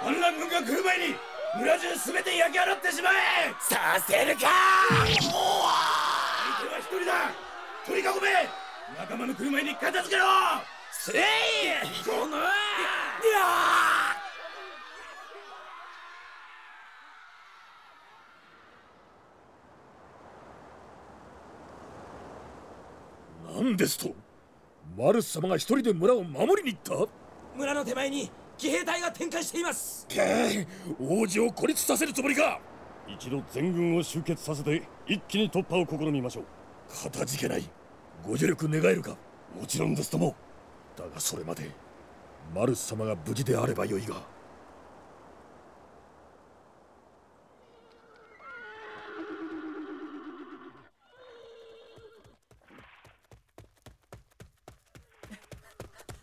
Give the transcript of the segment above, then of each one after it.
反乱軍が来る前に村中すべて焼き払ってしまえ！させるか！相手は一人だ！取り囲め！仲間の来る前に片付けろ！せいこの何ですと？マルス様が一人で村を守りに行った？村の手前に騎兵隊が展開しています。王子を孤立させるつもりか。一度全軍を集結させて一気に突破を試みましょう。かたじけない。ご助力願えるか。もちろんですとも。だがそれまでマルス様が無事であればよいが。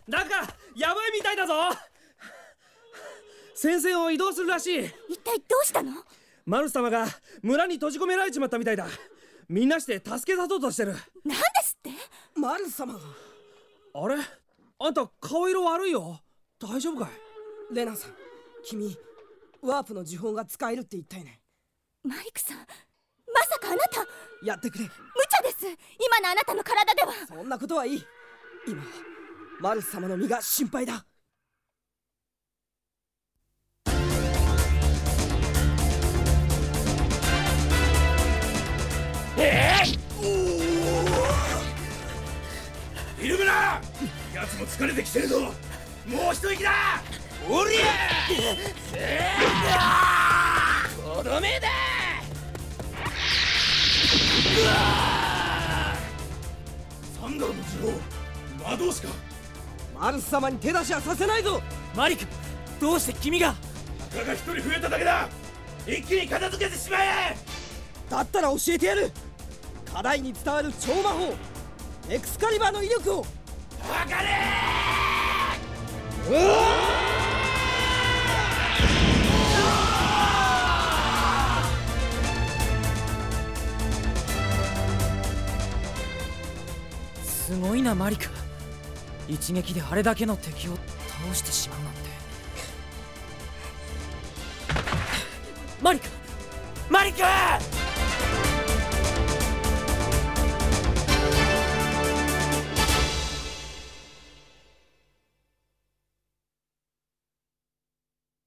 なんかやばいみたいだぞ戦線を移動するらしい。一体どうしたの？マルス様が村に閉じ込められちまったみたいだ。みんなして助け出そうとしてる。何ですって？マル様が。あれ？あんた顔色悪いよ。大丈夫かい？レナさん君ワープの呪法が使えるって言ったよね。マリクさんまさかあなた。やってくれ。無茶です。今のあなたの体では。そんなことはいい。今マルス様の身が心配だ疲れてきてるぞ。もう一息だ。おりゃとどめだ。サンダーの呪法魔導士か。マルス様に手出しはさせないぞ。マリクどうして君が。たかが一人増えただけだ。一気に片付けてしまえ。だったら教えてやる。課題に伝わる超魔法。エクスカリバーの威力を測れすごいなマリク一撃であれだけの敵を倒してしまうなんて。マリクマリク